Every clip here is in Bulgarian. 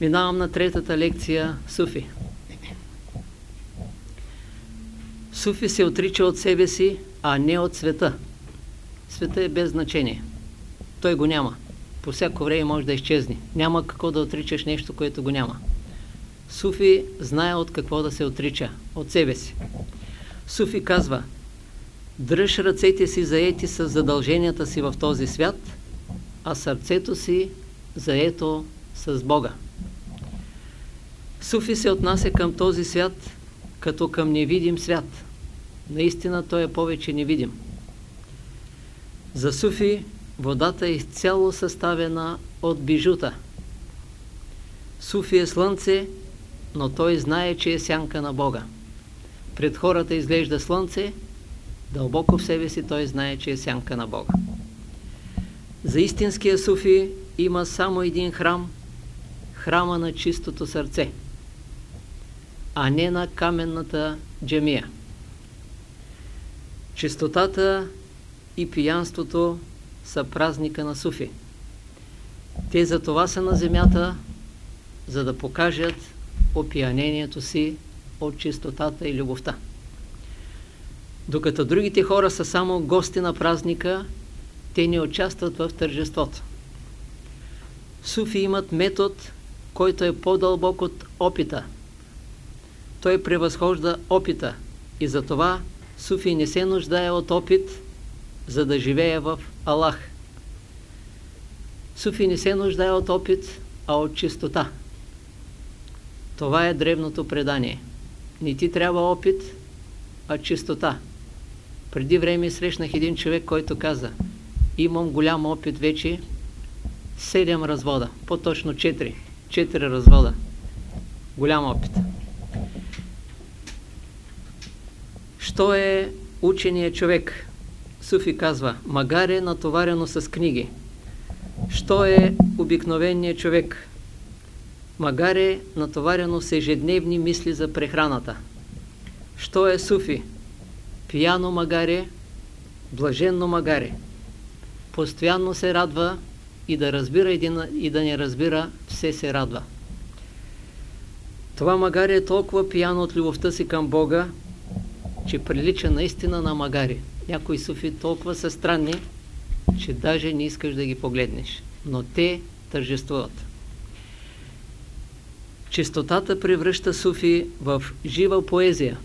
Минавам на третата лекция Суфи. Суфи се отрича от себе си, а не от света. Света е без значение. Той го няма. По всяко време може да изчезне. Няма какво да отричаш нещо, което го няма. Суфи знае от какво да се отрича. От себе си. Суфи казва Дръж ръцете си заети с задълженията си в този свят, а сърцето си заето с Бога. Суфи се отнася към този свят като към невидим свят. Наистина той е повече невидим. За Суфи водата е изцяло съставена от бижута. Суфи е слънце, но той знае, че е сянка на Бога. Пред хората изглежда слънце, дълбоко в себе си той знае, че е сянка на Бога. За истинския суфи има само един храм, храма на чистото сърце, а не на каменната джемия. Чистотата и пиянството са празника на суфи. Те за това са на земята, за да покажат опиянението си от чистотата и любовта. Докато другите хора са само гости на празника, те не участват в тържеството. Суфи имат метод, който е по-дълбок от опита. Той превъзхожда опита и затова Суфи не се нуждае от опит, за да живее в Аллах. Суфи не се нуждае от опит, а от чистота. Това е древното предание. Не ти трябва опит, а чистота. Преди време срещнах един човек, който каза имам голям опит вече, седем развода, по-точно четири, четири развода. Голям опит. Що е учения човек? Суфи казва, магар е натоварено с книги. Що е обикновеният човек? Магар е натоварено с ежедневни мисли за прехраната. Що е суфи? Пияно магаре, блаженно магаре. Постоянно се радва и да разбира и да не разбира, все се радва. Това магаре е толкова пияно от любовта си към Бога, че прилича наистина на магари. Някои суфи толкова са странни, че даже не искаш да ги погледнеш. Но те тържествуват. Чистотата превръща суфи в жива поезия.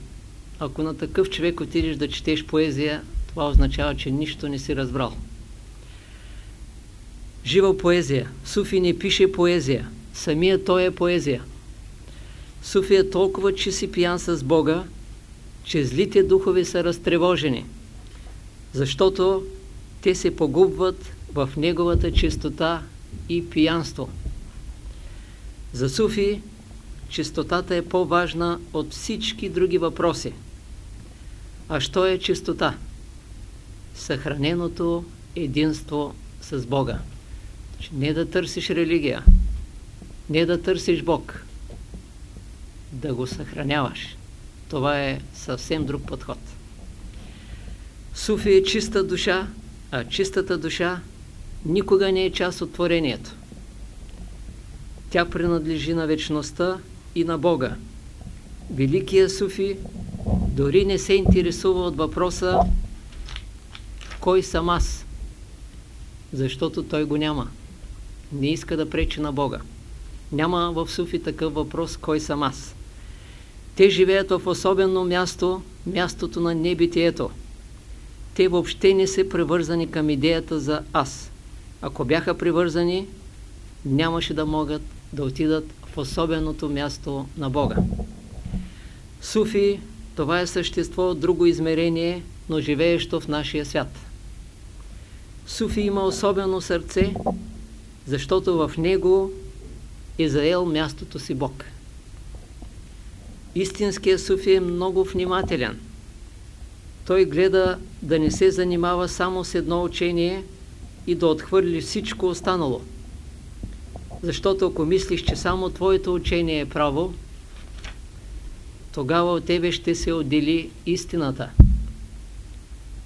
Ако на такъв човек отидеш да четеш поезия, това означава, че нищо не си разбрал. Жива поезия. Суфи не пише поезия. Самия той е поезия. Суфи е толкова че си пиян с Бога, че злите духове са разтревожени, защото те се погубват в неговата чистота и пиянство. За Суфи чистотата е по-важна от всички други въпроси. А що е чистота? Съхраненото единство с Бога. Не да търсиш религия, не да търсиш Бог, да го съхраняваш. Това е съвсем друг подход. Суфи е чиста душа, а чистата душа никога не е част от творението. Тя принадлежи на вечността и на Бога. Великият Суфи дори не се интересува от въпроса кой съм аз, защото той го няма. Не иска да пречи на Бога. Няма в Суфи такъв въпрос кой съм аз. Те живеят в особено място, мястото на небитието. Те въобще не са привързани към идеята за аз. Ако бяха привързани, нямаше да могат да отидат в особеното място на Бога. Суфи, това е същество от друго измерение, но живеещо в нашия свят. Суфи има особено сърце, защото в него е заел мястото си Бог. Истинският суфи е много внимателен. Той гледа да не се занимава само с едно учение и да отхвърли всичко останало. Защото ако мислиш, че само твоето учение е право, тогава от тебе ще се отдели истината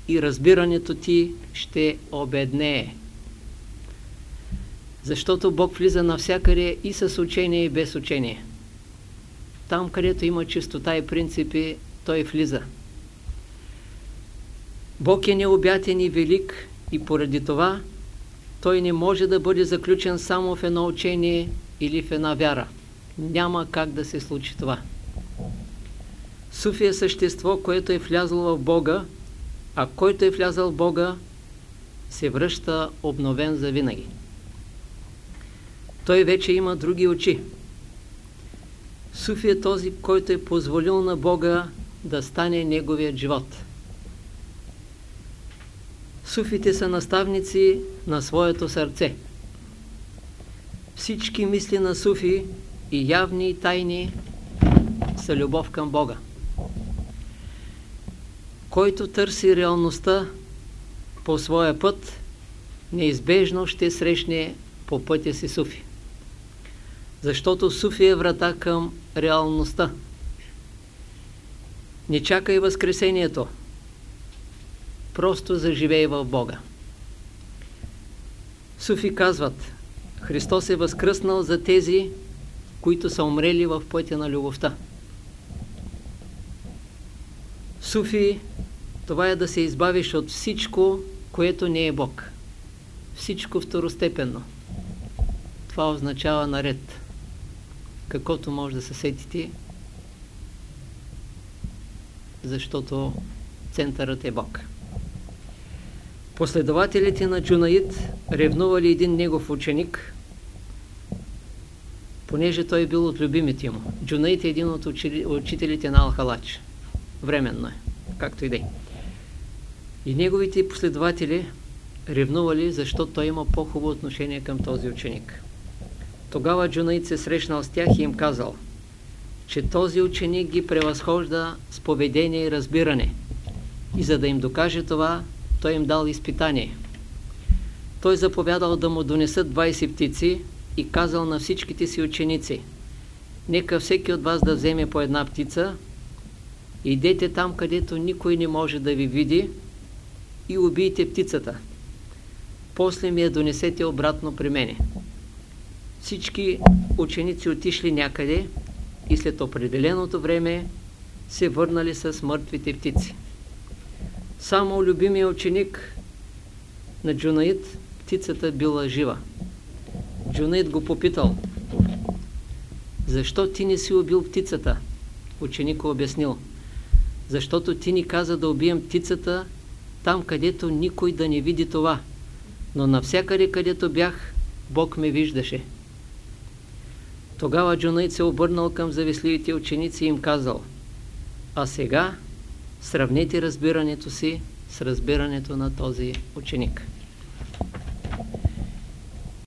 и разбирането ти ще обеднее. Защото Бог влиза навсякъде и с учение и без учение. Там, където има чистота и принципи, Той влиза. Бог е необятен и велик и поради това Той не може да бъде заключен само в едно учение или в една вяра. Няма как да се случи това. Суфи е същество, което е влязло в Бога, а който е влязъл в Бога, се връща обновен за винаги. Той вече има други очи. Суфи е този, който е позволил на Бога да стане неговият живот. Суфите са наставници на своето сърце. Всички мисли на суфи, и явни и тайни, са любов към Бога. Който търси реалността по своя път, неизбежно ще срещне по пътя си суфи. Защото суфи е врата към реалността. Не чакай възкресението. Просто заживей в Бога. Суфи казват, Христос е възкръснал за тези, които са умрели в пътя на любовта. Суфи, това е да се избавиш от всичко, което не е Бог. Всичко второстепенно. Това означава наред. Каквото може да се сетите, защото центърът е Бог. Последователите на Джунаид ревнували един негов ученик, понеже той бил от любимите му. Джунаид е един от учителите на Алхалач. Временно е, както и да е. И неговите последователи ревнували, защото той има по-хубаво отношение към този ученик. Тогава Джунаид се срещнал с тях и им казал, че този ученик ги превъзхожда с поведение и разбиране. И за да им докаже това, той им дал изпитание. Той заповядал да му донесат 20 птици и казал на всичките си ученици, нека всеки от вас да вземе по една птица, идете там, където никой не може да ви види и убийте птицата. После ми я донесете обратно при мене. Всички ученици отишли някъде и след определеното време се върнали с мъртвите птици. Само любимия ученик на Джунаид, птицата била жива. Джунаид го попитал, защо ти не си убил птицата? Ученик обяснил, защото ти ни каза да убием птицата там, където никой да не види това. Но навсякъде, където бях, Бог ме виждаше. Тогава Джунаид се обърнал към зависливите ученици и им казал, а сега сравнете разбирането си с разбирането на този ученик.